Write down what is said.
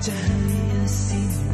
Darling, you scene.